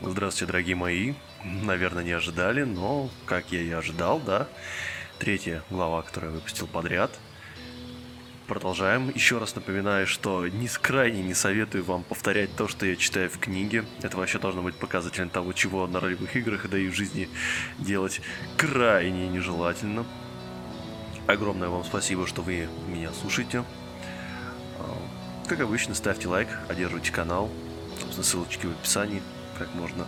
Здравствуйте, дорогие мои. Наверное, не ожидали, но, как я и ожидал, да. Третья глава, которую я выпустил подряд. Продолжаем. Еще раз напоминаю, что ни крайне не советую вам повторять то, что я читаю в книге. Это вообще должно быть показателем того, чего на ролевых играх, да и в жизни делать крайне нежелательно. Огромное вам спасибо, что вы меня слушаете. А, как обычно, ставьте лайк, поддерживайте канал. Собственно, ссылочки в описании как можно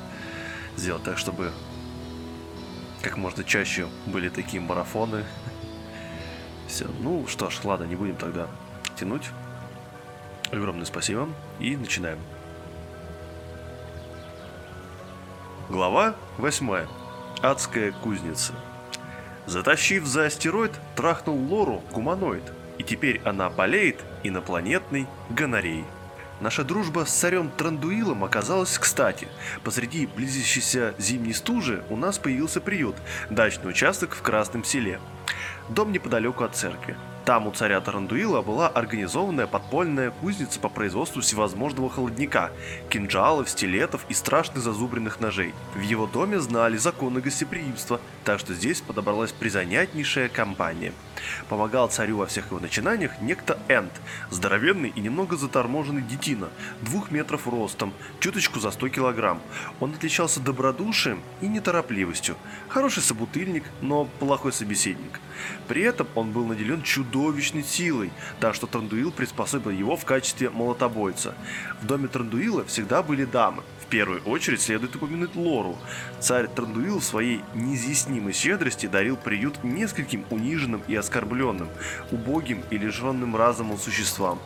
сделать так, чтобы как можно чаще были такие марафоны. Все, ну что ж, ладно, не будем тогда тянуть. Огромное спасибо и начинаем. Глава 8. Адская кузница. Затащив за астероид, трахнул Лору гуманоид, и теперь она болеет инопланетной гонореей. Наша дружба с царем Трандуилом оказалась кстати. Посреди близящейся зимней стужи у нас появился приют – дачный участок в Красном селе. Дом неподалеку от церкви. Там у царя Тарандуила была организованная подпольная кузница по производству всевозможного холодника, кинжалов, стилетов и страшных зазубренных ножей. В его доме знали законы гостеприимства, так что здесь подобралась призанятнейшая компания – Помогал царю во всех его начинаниях некто Энд, здоровенный и немного заторможенный детина, двух метров ростом, чуточку за 100 килограмм. Он отличался добродушием и неторопливостью. Хороший собутыльник, но плохой собеседник. При этом он был наделен чудовищной силой, так что Трандуил приспособил его в качестве молотобойца. В доме Трандуила всегда были дамы, первую очередь следует упомянуть Лору. Царь Трандуил в своей неизъяснимой щедрости дарил приют нескольким униженным и оскорбленным, убогим и лишенным разумом существам.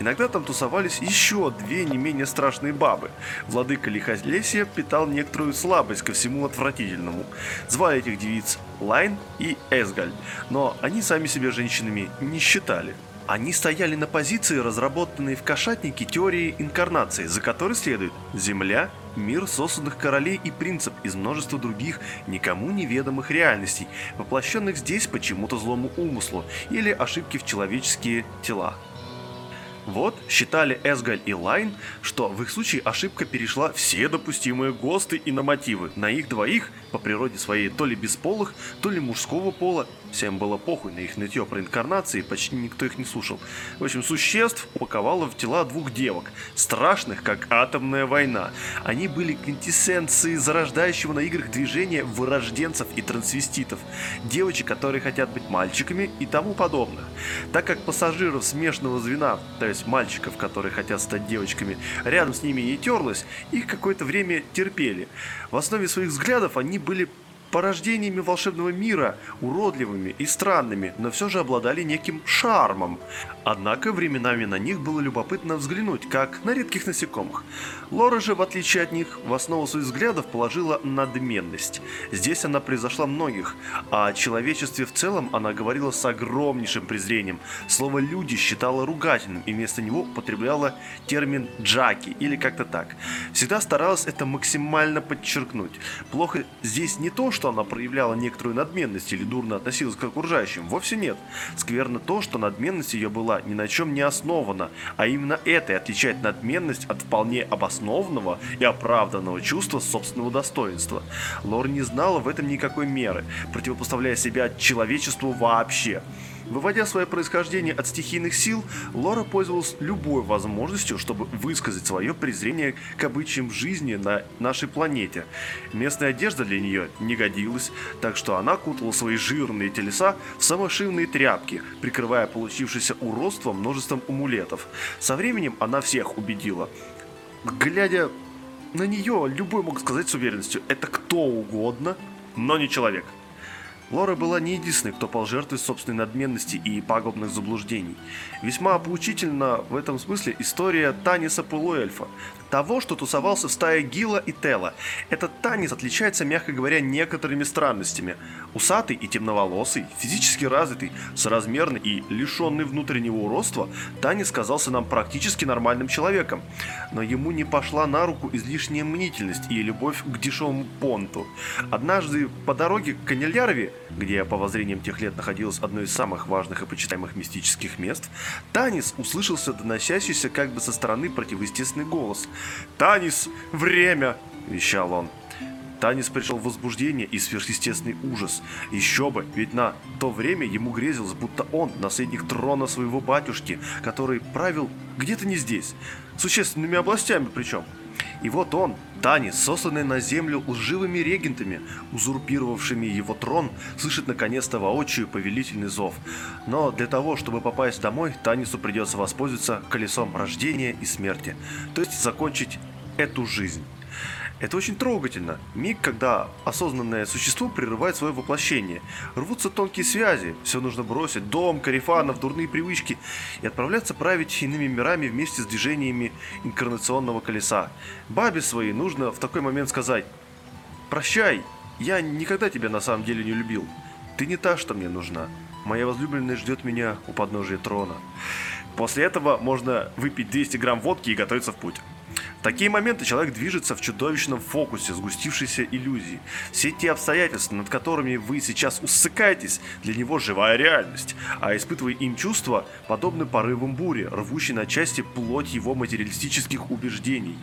Иногда там тусовались еще две не менее страшные бабы. Владыка Лихолесия питал некоторую слабость ко всему отвратительному. Звали этих девиц Лайн и Эсгаль, но они сами себя женщинами не считали. Они стояли на позиции, разработанной в кошатнике теории инкарнации, за которой следует Земля, мир созданных королей и принцип из множества других никому неведомых реальностей, воплощенных здесь почему-то злому умыслу или ошибки в человеческие тела. Вот, считали Эсгаль и Лайн, что в их случае ошибка перешла все допустимые ГОСТы и на мотивы. На их двоих, по природе своей, то ли бесполых, то ли мужского пола, всем было похуй на их нытье про инкарнации, почти никто их не слушал. В общем, существ упаковало в тела двух девок, страшных, как атомная война. Они были квинтэссенцией зарождающего на играх движения вырожденцев и трансвеститов, девочек, которые хотят быть мальчиками и тому подобных. Так как пассажиров смешанного звена, то есть мальчиков, которые хотят стать девочками, рядом с ними не терлось, их какое-то время терпели. В основе своих взглядов они были порождениями волшебного мира, уродливыми и странными, но все же обладали неким шармом. Однако временами на них было любопытно взглянуть, как на редких насекомых. Лора же, в отличие от них, в основу своих взглядов положила надменность. Здесь она превзошла многих, а о человечестве в целом она говорила с огромнейшим презрением. Слово «люди» считала ругательным и вместо него употребляла термин «джаки» или как-то так. Всегда старалась это максимально подчеркнуть. Плохо здесь не то, что она проявляла некоторую надменность или дурно относилась к окружающим, вовсе нет. Скверно то, что надменность ее была ни на чем не основана, а именно это и отличает надменность от вполне обоснованного и оправданного чувства собственного достоинства. Лор не знала в этом никакой меры, противопоставляя себя человечеству вообще. Выводя свое происхождение от стихийных сил, Лора пользовалась любой возможностью, чтобы высказать свое презрение к обычаям жизни на нашей планете. Местная одежда для нее не годилась, так что она кутала свои жирные телеса в самошивные тряпки, прикрывая получившееся уродство множеством амулетов. Со временем она всех убедила. Глядя на нее, любой мог сказать с уверенностью, это кто угодно, но не человек. Лора была не единственной, кто пал жертвой собственной надменности и пагубных заблуждений. Весьма поучительна в этом смысле история Таниса Полуэльфа, того, что тусовался в стае Гила и Тела. Этот Танис отличается, мягко говоря, некоторыми странностями. Усатый и темноволосый, физически развитый, соразмерный и лишенный внутреннего уродства, Танис казался нам практически нормальным человеком. Но ему не пошла на руку излишняя мнительность и любовь к дешевому понту. Однажды по дороге к Канельярове, где по воззрениям тех лет находилось одно из самых важных и почитаемых мистических мест, Танис услышался доносящийся как бы со стороны противоестественный голос – «Танис, время!» вещал он. Танис пришел в возбуждение и сверхъестественный ужас. Еще бы, ведь на то время ему грезилось, будто он наследник трона своего батюшки, который правил где-то не здесь, существенными областями причем. И вот он, Танис, сосланный на землю лживыми регентами, узурпировавшими его трон, слышит наконец-то воочию повелительный зов. Но для того, чтобы попасть домой, Танису придется воспользоваться колесом рождения и смерти, то есть закончить эту жизнь. Это очень трогательно. Миг, когда осознанное существо прерывает свое воплощение. Рвутся тонкие связи, все нужно бросить, дом, карифанов, дурные привычки и отправляться править иными мирами вместе с движениями инкарнационного колеса. Бабе своей нужно в такой момент сказать «Прощай, я никогда тебя на самом деле не любил. Ты не та, что мне нужна. Моя возлюбленная ждет меня у подножия трона». После этого можно выпить 200 грамм водки и готовиться в путь. В такие моменты человек движется в чудовищном фокусе сгустившейся иллюзии. Все те обстоятельства, над которыми вы сейчас усыкаетесь, для него живая реальность, а испытывая им чувства, подобны порывам бури, рвущей на части плоть его материалистических убеждений.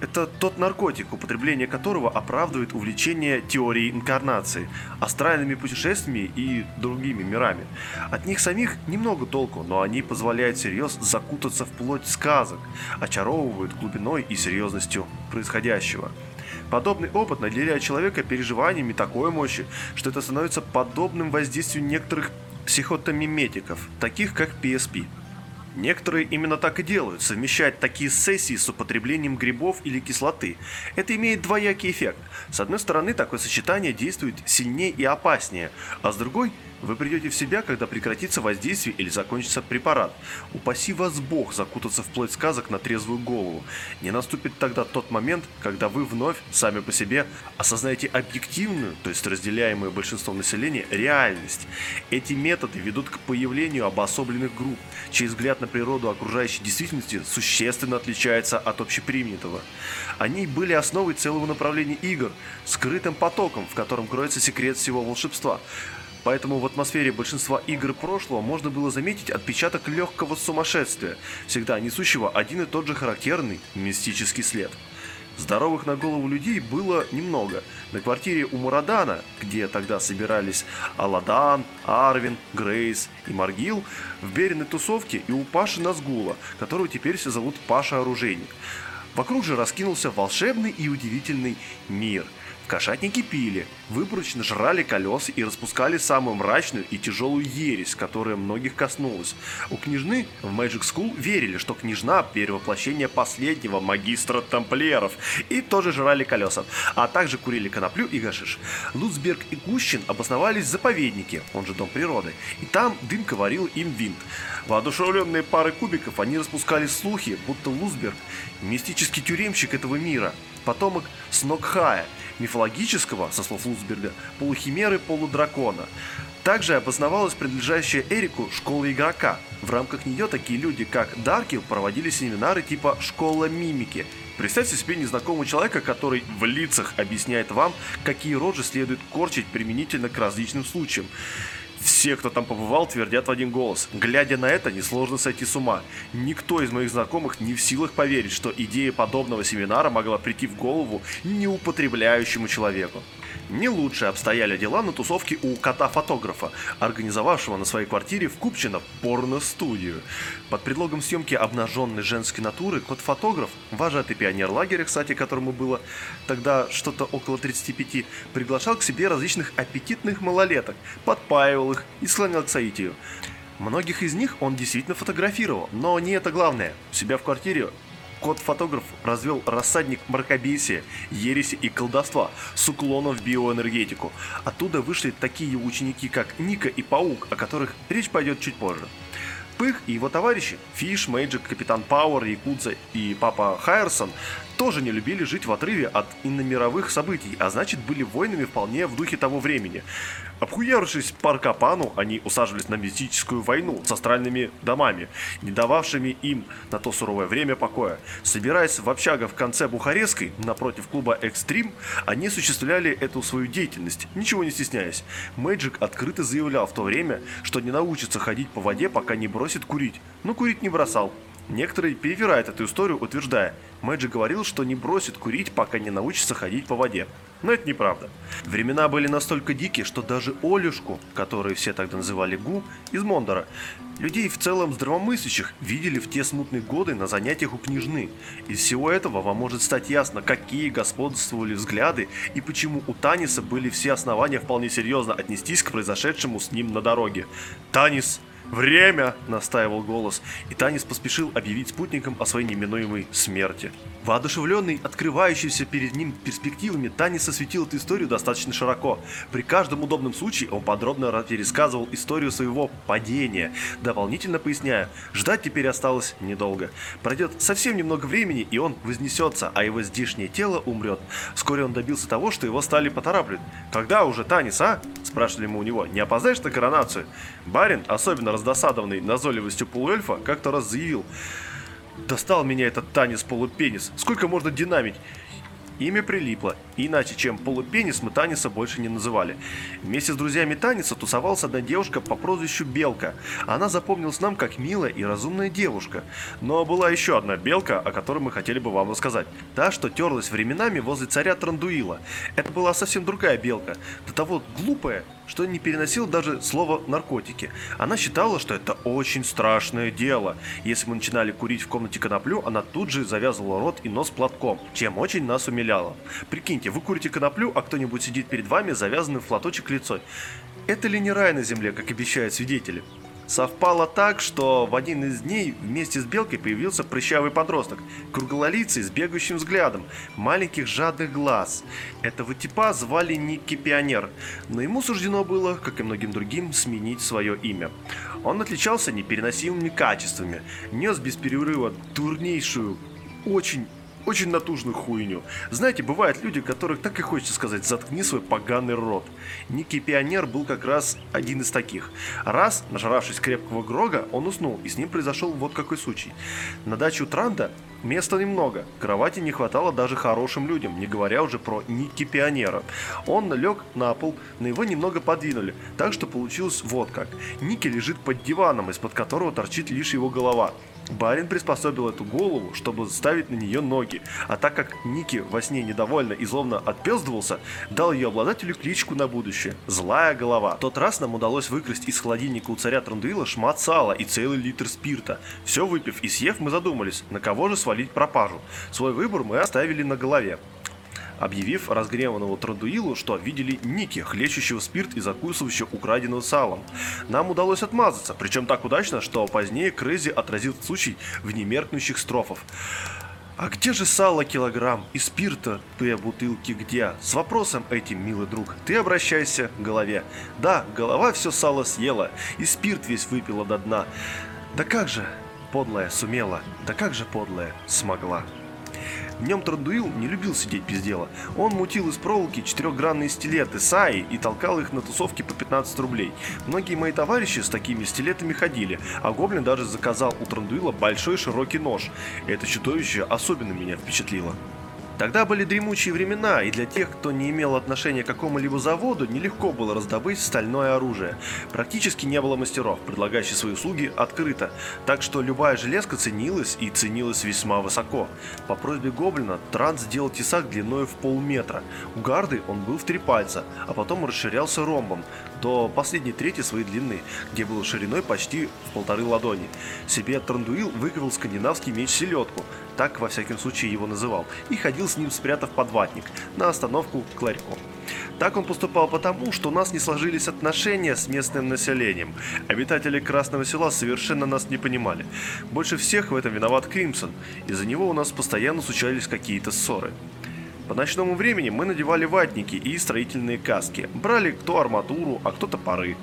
Это тот наркотик, употребление которого оправдывает увлечение теорией инкарнации, астральными путешествиями и другими мирами. От них самих немного толку, но они позволяют всерьез закутаться в плоть сказок, очаровывают глубиной и серьезностью происходящего. Подобный опыт наделяет человека переживаниями такой мощи, что это становится подобным воздействию некоторых психотомиметиков, таких как PSP. Некоторые именно так и делают, совмещать такие сессии с употреблением грибов или кислоты. Это имеет двоякий эффект. С одной стороны, такое сочетание действует сильнее и опаснее, а с другой – вы придете в себя, когда прекратится воздействие или закончится препарат. Упаси вас Бог закутаться в плоть сказок на трезвую голову. Не наступит тогда тот момент, когда вы вновь, сами по себе, осознаете объективную, то есть разделяемую большинством населения, реальность. Эти методы ведут к появлению обособленных групп, чей взгляд на природу окружающей действительности существенно отличается от общепринятого. Они были основой целого направления игр, скрытым потоком, в котором кроется секрет всего волшебства – Поэтому в атмосфере большинства игр прошлого можно было заметить отпечаток легкого сумасшествия, всегда несущего один и тот же характерный мистический след. Здоровых на голову людей было немного. На квартире у Мурадана, где тогда собирались Аладан, Арвин, Грейс и Маргил, в Бериной тусовке и у Паши Назгула, которого теперь все зовут Паша Оружейник. Вокруг же раскинулся волшебный и удивительный мир – Кошатники пили, выборочно жрали колеса и распускали самую мрачную и тяжелую ересь, которая многих коснулась. У княжны в Magic School верили, что княжна – перевоплощение последнего магистра тамплиеров, и тоже жрали колеса, а также курили коноплю и гашиш. Луцберг и Гущин обосновались в заповеднике, он же Дом природы, и там дымка варил им винт. Воодушевленные пары кубиков, они распускали слухи, будто Лузберг – мистический тюремщик этого мира, потомок Снокхая – мифологического, со слов Лузберга, полухимеры полудракона. Также обосновалась принадлежащая Эрику школа игрока. В рамках нее такие люди, как Дарки, проводили семинары типа «Школа мимики». Представьте себе незнакомого человека, который в лицах объясняет вам, какие рожи следует корчить применительно к различным случаям. Все, кто там побывал, твердят в один голос. Глядя на это, несложно сойти с ума. Никто из моих знакомых не в силах поверить, что идея подобного семинара могла прийти в голову неупотребляющему человеку. Не лучше обстояли дела на тусовке у кота-фотографа, организовавшего на своей квартире в Купчино порно-студию. Под предлогом съемки обнаженной женской натуры кот-фотограф, вожатый пионер лагеря, кстати, которому было тогда что-то около 35, приглашал к себе различных аппетитных малолеток, подпаивал их и склонял к соитию. Многих из них он действительно фотографировал, но не это главное. У себя в квартире Кот-фотограф развел рассадник мракобесия, ереси и колдовства с уклоном в биоэнергетику. Оттуда вышли такие ученики, как Ника и Паук, о которых речь пойдет чуть позже. Пых и его товарищи, Фиш, Мэйджик, Капитан Пауэр, Якудза и Папа Хайерсон, тоже не любили жить в отрыве от иномировых событий, а значит были воинами вполне в духе того времени. Обхуярившись по Капану, они усаживались на мистическую войну с астральными домами, не дававшими им на то суровое время покоя. Собираясь в общага в конце Бухарестской, напротив клуба «Экстрим», они осуществляли эту свою деятельность, ничего не стесняясь. Мэджик открыто заявлял в то время, что не научится ходить по воде, пока не бросит курить. Но курить не бросал. Некоторые перевирают эту историю, утверждая, Мэджи говорил, что не бросит курить, пока не научится ходить по воде. Но это неправда. Времена были настолько дикие, что даже Олюшку, которую все тогда называли Гу, из Мондора, людей в целом здравомыслящих видели в те смутные годы на занятиях у княжны. Из всего этого вам может стать ясно, какие господствовали взгляды и почему у Таниса были все основания вполне серьезно отнестись к произошедшему с ним на дороге. Танис «Время!» – настаивал голос, и Танис поспешил объявить спутникам о своей неминуемой смерти. Воодушевленный открывающимся перед ним перспективами, Танис осветил эту историю достаточно широко. При каждом удобном случае он подробно пересказывал историю своего падения, дополнительно поясняя, ждать теперь осталось недолго. Пройдет совсем немного времени, и он вознесется, а его здешнее тело умрет. Вскоре он добился того, что его стали поторапливать. «Когда уже, Танис, а?» – спрашивали мы у него. «Не опоздаешь на коронацию?» Барин, особенно раздосадованный назойливостью полуэльфа, как-то раз заявил – Достал меня этот танец полупенис. Сколько можно динамить? Имя прилипло, иначе чем полупенис мы Таниса больше не называли. Вместе с друзьями Таниса тусовалась одна девушка по прозвищу Белка. Она запомнилась нам как милая и разумная девушка. Но была еще одна Белка, о которой мы хотели бы вам рассказать. Та, что терлась временами возле царя Трандуила. Это была совсем другая Белка, до того глупая, что не переносила даже слово «наркотики». Она считала, что это очень страшное дело. Если мы начинали курить в комнате коноплю, она тут же завязывала рот и нос платком, чем очень нас умиляла. Прикиньте, вы курите коноплю, а кто-нибудь сидит перед вами, завязанный в платочек лицо. Это ли не рай на земле, как обещают свидетели? Совпало так, что в один из дней вместе с Белкой появился прыщавый подросток, круглолицый с бегающим взглядом, маленьких жадных глаз. Этого типа звали Никки Пионер, но ему суждено было, как и многим другим, сменить свое имя. Он отличался непереносимыми качествами, нес без перерыва дурнейшую, очень очень натужную хуйню. Знаете, бывают люди, которых так и хочется сказать «заткни свой поганый рот». Никий Пионер был как раз один из таких. Раз, нажравшись крепкого грога, он уснул, и с ним произошел вот какой случай. На даче у Транда места немного, кровати не хватало даже хорошим людям, не говоря уже про Ники Пионера. Он лег на пол, на его немного подвинули, так что получилось вот как. Ники лежит под диваном, из-под которого торчит лишь его голова. Барин приспособил эту голову, чтобы ставить на нее ноги, а так как Ники во сне недовольно и злобно отпездывался, дал ее обладателю кличку на будущее – «Злая голова». В тот раз нам удалось выкрасть из холодильника у царя Трандуила шмат сала и целый литр спирта. Все выпив и съев, мы задумались, на кого же свалить пропажу. Свой выбор мы оставили на голове объявив разгневанному Трандуилу, что видели Ники, хлещущего спирт и закусывающего украденного салом. Нам удалось отмазаться, причем так удачно, что позднее Крейзи отразил случай в немеркнущих строфов. «А где же сало килограмм и спирта две бутылки где?» С вопросом этим, милый друг, ты обращайся к голове. Да, голова все сало съела, и спирт весь выпила до дна. Да как же подлая сумела, да как же подлая смогла. Днем Трандуил не любил сидеть без дела. Он мутил из проволоки четырехгранные стилеты Саи и толкал их на тусовки по 15 рублей. Многие мои товарищи с такими стилетами ходили, а Гоблин даже заказал у Трандуила большой широкий нож. Это чудовище особенно меня впечатлило. Тогда были дремучие времена, и для тех, кто не имел отношения к какому-либо заводу, нелегко было раздобыть стальное оружие. Практически не было мастеров, предлагающих свои услуги открыто, так что любая железка ценилась и ценилась весьма высоко. По просьбе Гоблина Транс сделал тесак длиной в полметра. У гарды он был в три пальца, а потом расширялся ромбом до последней трети своей длины, где был шириной почти в полторы ладони. Себе Трандуил выковал скандинавский меч-селедку, так во всяком случае его называл, и ходил с ним спрятав под ватник на остановку к ларьку. Так он поступал потому, что у нас не сложились отношения с местным населением. Обитатели Красного Села совершенно нас не понимали. Больше всех в этом виноват Кримсон. Из-за него у нас постоянно случались какие-то ссоры. По ночному времени мы надевали ватники и строительные каски, брали кто арматуру, а кто топоры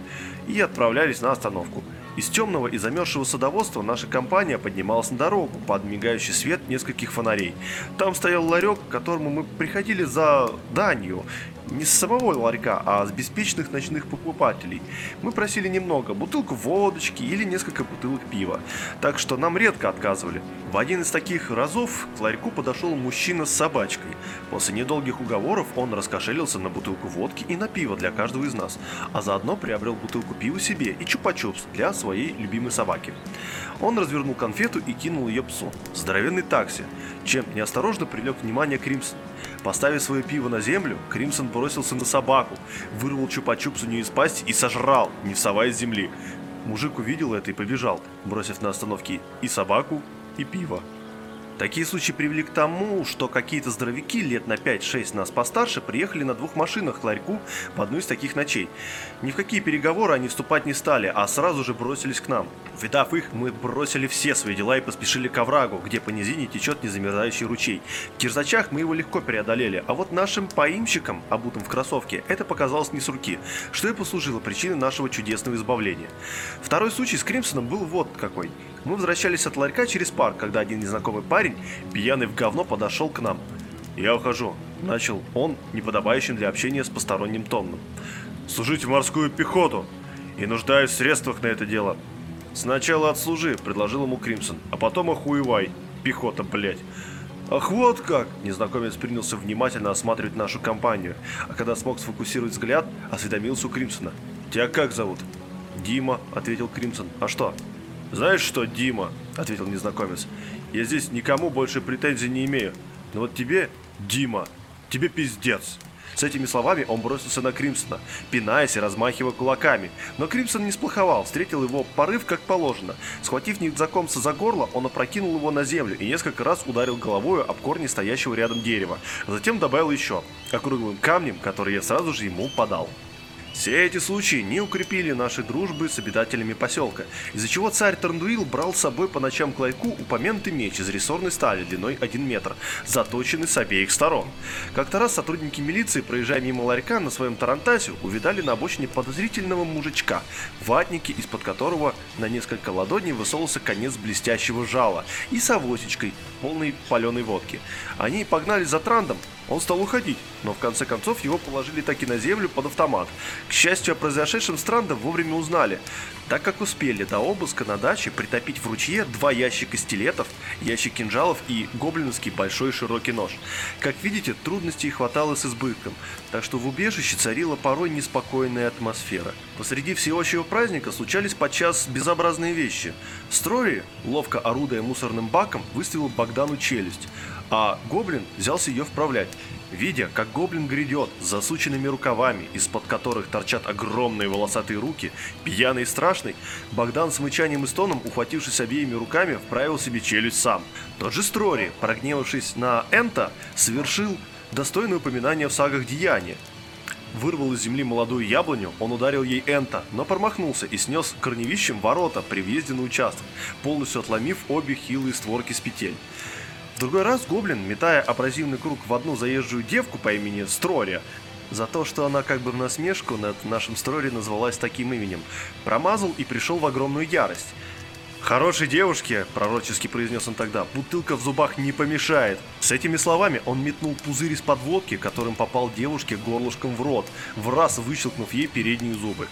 и отправлялись на остановку. Из темного и замерзшего садоводства наша компания поднималась на дорогу под мигающий свет нескольких фонарей. Там стоял ларек, к которому мы приходили за данью Не с самого ларька, а с беспечных ночных покупателей. Мы просили немного, бутылку водочки или несколько бутылок пива. Так что нам редко отказывали. В один из таких разов к ларьку подошел мужчина с собачкой. После недолгих уговоров он раскошелился на бутылку водки и на пиво для каждого из нас, а заодно приобрел бутылку пива себе и чупа-чупс для своей любимой собаки. Он развернул конфету и кинул ее псу. Здоровенный такси, чем неосторожно привлек внимание Кримсон. Поставив свое пиво на землю, Кримсон бросился на собаку, вырвал чупа-чупс у нее из пасти и сожрал, не вставая с земли. Мужик увидел это и побежал, бросив на остановке и собаку, и пиво. Такие случаи привели к тому, что какие-то здоровяки лет на 5-6 нас постарше приехали на двух машинах к ларьку в одну из таких ночей. Ни в какие переговоры они вступать не стали, а сразу же бросились к нам. Видав их, мы бросили все свои дела и поспешили к оврагу, где по низине течет незамерзающий ручей. В кирзачах мы его легко преодолели, а вот нашим поимщикам, обутым в кроссовке, это показалось не с руки, что и послужило причиной нашего чудесного избавления. Второй случай с Кримсоном был вот какой. Мы возвращались от ларька через парк, когда один незнакомый парень, пьяный в говно, подошел к нам. «Я ухожу», — начал он, неподобающим для общения с посторонним тоном. «Служить в морскую пехоту и нуждаюсь в средствах на это дело». «Сначала отслужи», — предложил ему Кримсон, — «а потом охуевай, пехота, блядь». «Ах, вот как!» Незнакомец принялся внимательно осматривать нашу компанию, а когда смог сфокусировать взгляд, осведомился у Кримсона. «Тебя как зовут?» «Дима», — ответил Кримсон. «А что?» «Знаешь что, Дима?» – ответил незнакомец. «Я здесь никому больше претензий не имею. Но вот тебе, Дима, тебе пиздец!» С этими словами он бросился на Кримсона, пинаясь и размахивая кулаками. Но Кримсон не сплоховал, встретил его порыв как положено. Схватив незнакомца за горло, он опрокинул его на землю и несколько раз ударил головой об корни стоящего рядом дерева. Затем добавил еще, округлым камнем, который я сразу же ему подал. Все эти случаи не укрепили нашей дружбы с обитателями поселка, из-за чего царь Тарндуил брал с собой по ночам к лайку упомянутый меч из рессорной стали длиной 1 метр, заточенный с обеих сторон. Как-то раз сотрудники милиции, проезжая мимо ларька на своем тарантасе, увидали на обочине подозрительного мужичка, ватники, из-под которого на несколько ладоней высовывался конец блестящего жала и с авосечкой, полной паленой водки. Они погнали за Трандом, он стал уходить, но в конце концов его положили таки на землю под автомат. К счастью, о произошедшем с Трандом вовремя узнали, так как успели до обыска на даче притопить в ручье два ящика стилетов, ящик кинжалов и гоблиновский большой широкий нож. Как видите, трудностей хватало с избытком, так что в убежище царила порой неспокойная атмосфера. Посреди всеобщего праздника случались подчас безобразные вещи. Строри, ловко орудуя мусорным баком, выставил Богдану челюсть а гоблин взялся ее вправлять. Видя, как гоблин грядет с засученными рукавами, из-под которых торчат огромные волосатые руки, пьяный и страшный, Богдан с мычанием и стоном, ухватившись обеими руками, вправил себе челюсть сам. Тот же Строри, прогневавшись на Энта, совершил достойное упоминание в сагах деяния. Вырвал из земли молодую яблоню, он ударил ей Энта, но промахнулся и снес корневищем ворота при въезде на участок, полностью отломив обе хилые створки с петель. В другой раз гоблин, метая абразивный круг в одну заезжую девку по имени Строри, за то, что она как бы в насмешку над нашим Строри назвалась таким именем, промазал и пришел в огромную ярость. «Хорошей девушке», – пророчески произнес он тогда, – «бутылка в зубах не помешает». С этими словами он метнул пузырь из-под водки, которым попал девушке горлышком в рот, в раз выщелкнув ей передние зубы.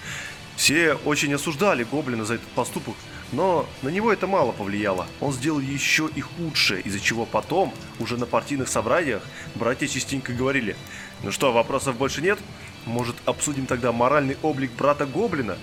Все очень осуждали Гоблина за этот поступок, но на него это мало повлияло. Он сделал еще и худшее, из-за чего потом, уже на партийных собраниях, братья частенько говорили «Ну что, вопросов больше нет? Может, обсудим тогда моральный облик брата Гоблина?»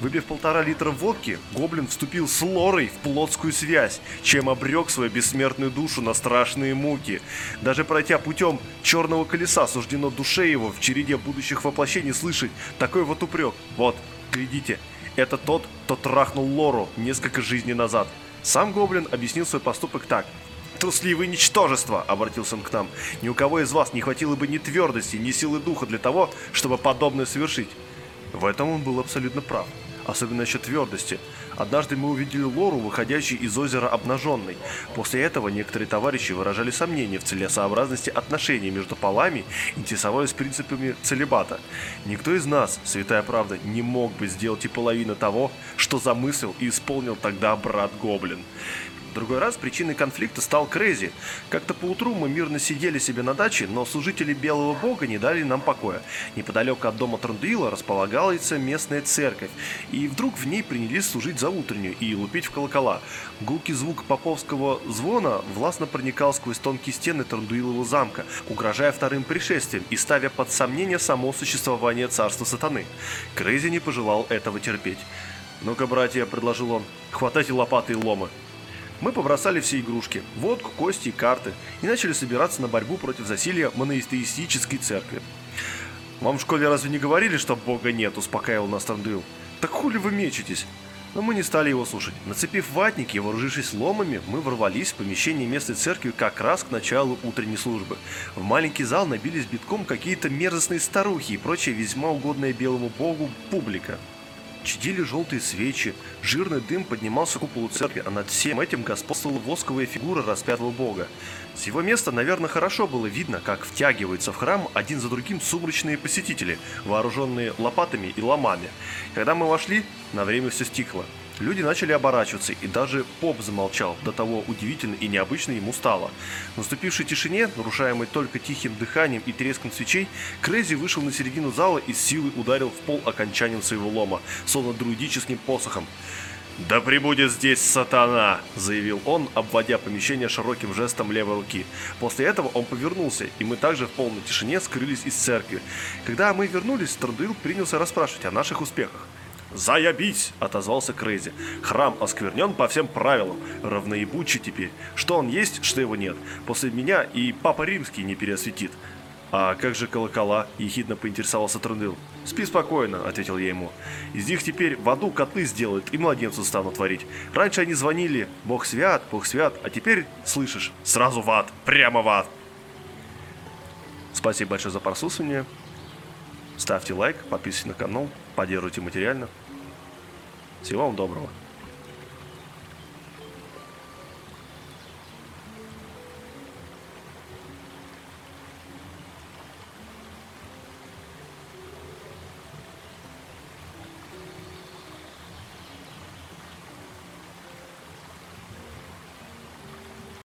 Выпив полтора литра водки, Гоблин вступил с Лорой в плотскую связь, чем обрек свою бессмертную душу на страшные муки. Даже пройдя путем черного колеса, суждено душе его в череде будущих воплощений слышать такой вот упрек. Вот, глядите, это тот, кто трахнул Лору несколько жизней назад. Сам Гоблин объяснил свой поступок так. «Трусливые ничтожества!» — обратился он к нам. «Ни у кого из вас не хватило бы ни твердости, ни силы духа для того, чтобы подобное совершить». В этом он был абсолютно прав особенно насчет твердости. Однажды мы увидели Лору, выходящей из озера обнаженной. После этого некоторые товарищи выражали сомнения в целесообразности отношений между полами, интересовались принципами целебата. Никто из нас, святая правда, не мог бы сделать и половины того, что замыслил и исполнил тогда брат Гоблин. Другой раз причиной конфликта стал Крейзи. Как-то поутру мы мирно сидели себе на даче, но служители Белого Бога не дали нам покоя. Неподалеку от дома Трандуила располагалась местная церковь, и вдруг в ней принялись служить за утреннюю и лупить в колокола. Гулкий звук поповского звона властно проникал сквозь тонкие стены Трандуилова замка, угрожая вторым пришествием и ставя под сомнение само существование царства сатаны. Крейзи не пожелал этого терпеть. «Ну-ка, братья», — предложил он, — «хватайте лопаты и ломы». Мы побросали все игрушки, водку, кости и карты и начали собираться на борьбу против засилья монотеистической церкви. «Вам в школе разве не говорили, что Бога нет?» – успокаивал нас Тандуил. «Так хули вы мечетесь?» Но мы не стали его слушать. Нацепив ватники и вооружившись ломами, мы ворвались в помещение местной церкви как раз к началу утренней службы. В маленький зал набились битком какие-то мерзостные старухи и прочая весьма угодная белому богу публика. Чадили желтые свечи, жирный дым поднимался к куполу церкви, а над всем этим господствовала восковая фигура распятого бога. С его места, наверное, хорошо было видно, как втягиваются в храм один за другим сумрачные посетители, вооруженные лопатами и ломами. Когда мы вошли, на время все стихло. Люди начали оборачиваться, и даже поп замолчал, до того удивительно и необычно ему стало. В наступившей тишине, нарушаемой только тихим дыханием и треском свечей, Крейзи вышел на середину зала и с силой ударил в пол окончанием своего лома, словно друидическим посохом. «Да пребудет здесь сатана!» – заявил он, обводя помещение широким жестом левой руки. После этого он повернулся, и мы также в полной тишине скрылись из церкви. Когда мы вернулись, Трандуил принялся расспрашивать о наших успехах. «Заебись!» — отозвался Крейзи. «Храм осквернен по всем правилам. Равноебучий теперь. Что он есть, что его нет. После меня и Папа Римский не переосветит». «А как же колокола?» – ехидно поинтересовался Трындыл. «Спи спокойно», – ответил я ему. «Из них теперь в аду коты сделают и младенцу станут творить. Раньше они звонили «Бог свят, Бог свят», а теперь, слышишь, сразу в ад, прямо в ад». Спасибо большое за прослушивание. Ставьте лайк, подписывайтесь на канал, поддерживайте материально. Всего вам доброго.